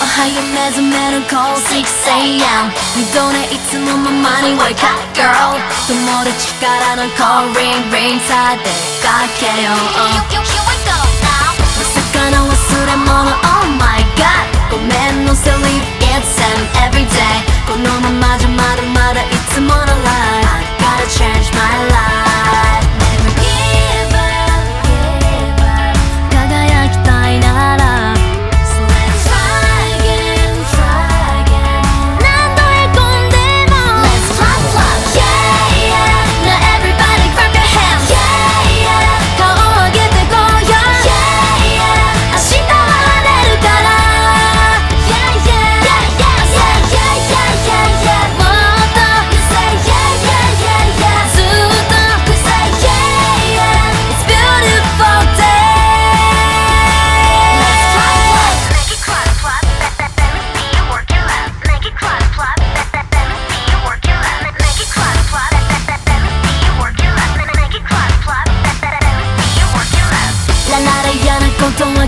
早目覚める call 6am 二度寝いつもままに wake up girl 友達からの call ring ring さ出かけようまさかの忘れ物 oh my god ごめんのセリ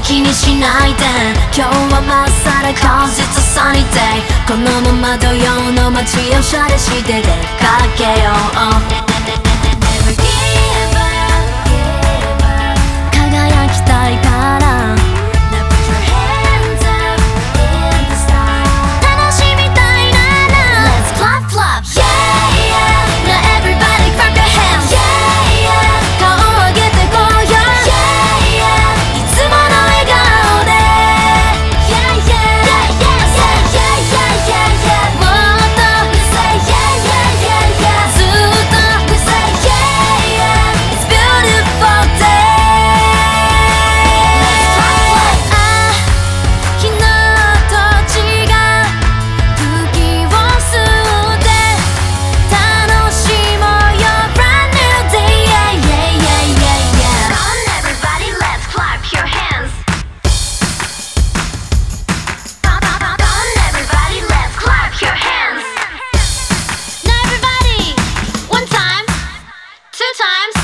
気にしないで。今日はまっさら cause it's a sunny day このまま土曜の街をシャレして出かけよう。sometimes